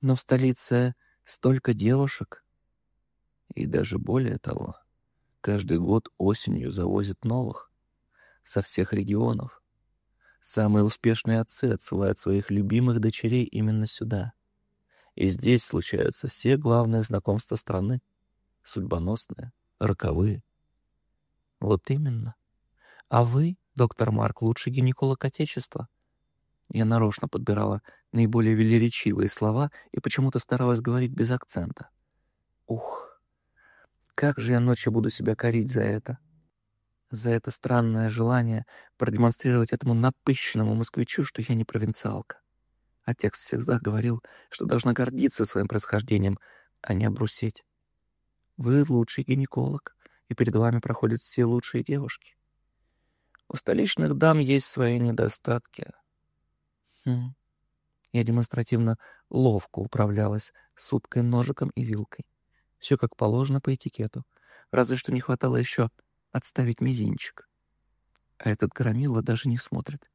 Но в столице столько девушек. И даже более того, каждый год осенью завозят новых со всех регионов. Самые успешные отцы отсылают своих любимых дочерей именно сюда. И здесь случаются все главные знакомства страны. Судьбоносные, роковые. Вот именно. А вы, доктор Марк, лучший гинеколог Отечества. Я нарочно подбирала наиболее велеречивые слова и почему-то старалась говорить без акцента. Ух, как же я ночью буду себя корить за это за это странное желание продемонстрировать этому напыщенному москвичу, что я не провинциалка. А текст всегда говорил, что должна гордиться своим происхождением, а не обрусеть. Вы лучший гинеколог, и перед вами проходят все лучшие девушки. У столичных дам есть свои недостатки. Я демонстративно ловко управлялась с уткой, ножиком и вилкой. Все как положено по этикету. Разве что не хватало еще отставить мизинчик. А этот громила даже не смотрит.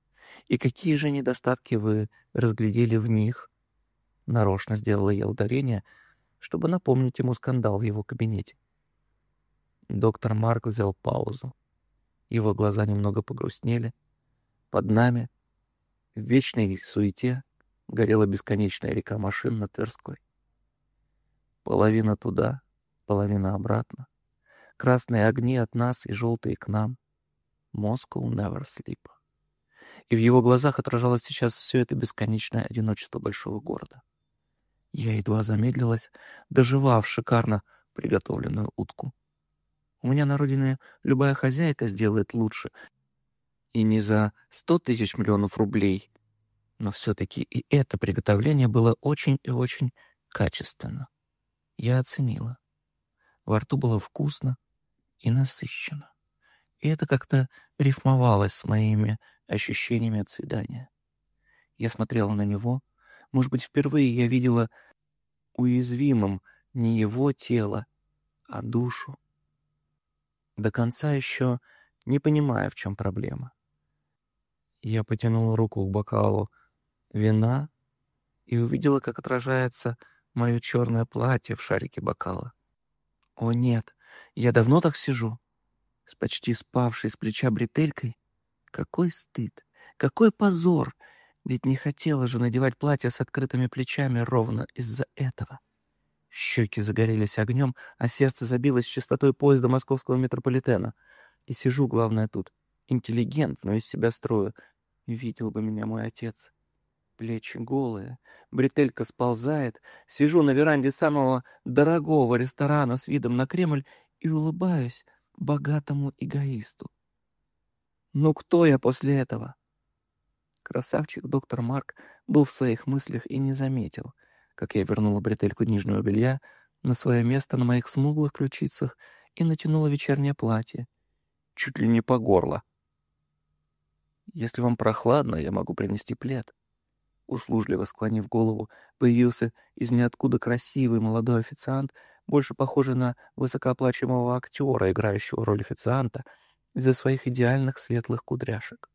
И какие же недостатки вы разглядели в них? Нарочно сделала я ударение, чтобы напомнить ему скандал в его кабинете. Доктор Марк взял паузу. Его глаза немного погрустнели. Под нами, в вечной суете, горела бесконечная река машин на Тверской. Половина туда, половина обратно. Красные огни от нас и желтые к нам. Moscow never sleep. И в его глазах отражалось сейчас все это бесконечное одиночество большого города. Я едва замедлилась, доживав шикарно приготовленную утку. У меня на родине любая хозяйка сделает лучше. И не за сто тысяч миллионов рублей. Но все-таки и это приготовление было очень и очень качественно. Я оценила. Во рту было вкусно, и насыщенно. И это как-то рифмовалось с моими ощущениями от свидания. Я смотрела на него. Может быть, впервые я видела уязвимым не его тело, а душу. До конца еще не понимая, в чем проблема. Я потянул руку к бокалу вина и увидела, как отражается мое черное платье в шарике бокала. О нет, я давно так сижу, с почти спавшей с плеча бретелькой. Какой стыд, какой позор! Ведь не хотела же надевать платье с открытыми плечами ровно из-за этого. Щеки загорелись огнем, а сердце забилось частотой поезда московского метрополитена. И сижу, главное, тут. Интеллигент, но из себя строю. Видел бы меня мой отец. Плечи голые, бретелька сползает. Сижу на веранде самого дорогого ресторана с видом на Кремль и улыбаюсь богатому эгоисту. Ну кто я после этого? Красавчик доктор Марк был в своих мыслях и не заметил, как я вернула бретельку нижнего белья на свое место на моих смуглых ключицах и натянула вечернее платье, чуть ли не по горло. Если вам прохладно, я могу принести плед. Услужливо склонив голову, появился из ниоткуда красивый молодой официант больше похожий на высокооплачиваемого актера, играющего роль официанта, из-за своих идеальных светлых кудряшек,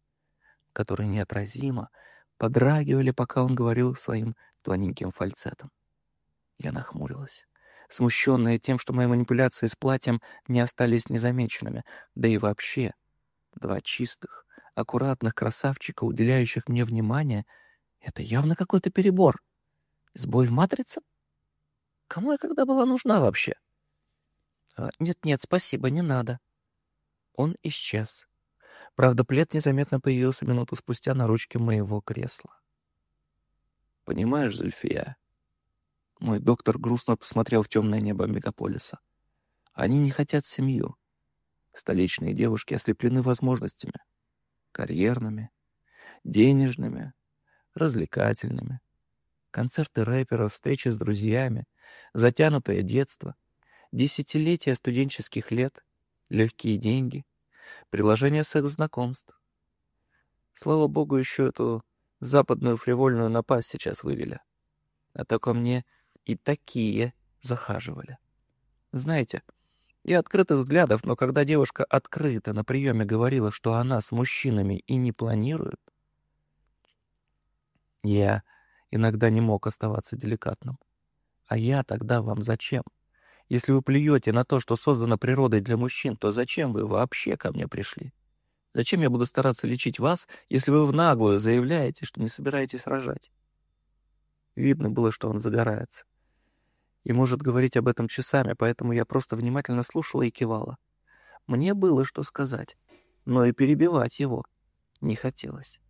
которые неотразимо подрагивали, пока он говорил своим тоненьким фальцетом. Я нахмурилась, смущенная тем, что мои манипуляции с платьем не остались незамеченными, да и вообще два чистых, аккуратных красавчика, уделяющих мне внимание, это явно какой-то перебор. Сбой в матрице? Кому я когда была нужна вообще? А, нет-нет, спасибо, не надо. Он исчез. Правда, плед незаметно появился минуту спустя на ручке моего кресла. «Понимаешь, Зульфия?» Мой доктор грустно посмотрел в темное небо мегаполиса. «Они не хотят семью. Столичные девушки ослеплены возможностями. Карьерными, денежными, развлекательными. Концерты рэперов, встречи с друзьями, затянутое детство, десятилетия студенческих лет, легкие деньги, приложение секс-знакомств. Слава богу, еще эту западную фривольную напасть сейчас вывели. А то ко мне и такие захаживали. Знаете, я открытых взглядов, но когда девушка открыто на приеме говорила, что она с мужчинами и не планирует, я иногда не мог оставаться деликатным. А я тогда вам зачем? Если вы плюете на то, что создано природой для мужчин, то зачем вы вообще ко мне пришли? Зачем я буду стараться лечить вас, если вы в наглую заявляете, что не собираетесь рожать? Видно было, что он загорается. И может говорить об этом часами, поэтому я просто внимательно слушала и кивала. Мне было что сказать, но и перебивать его не хотелось.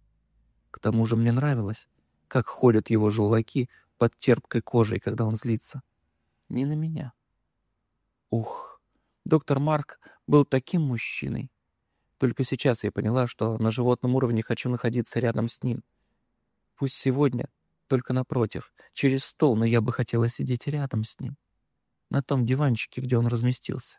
К тому же мне нравилось, как ходят его желваки под терпкой кожей, когда он злится. Не на меня. Ух, доктор Марк был таким мужчиной. Только сейчас я поняла, что на животном уровне хочу находиться рядом с ним. Пусть сегодня, только напротив, через стол, но я бы хотела сидеть рядом с ним. На том диванчике, где он разместился.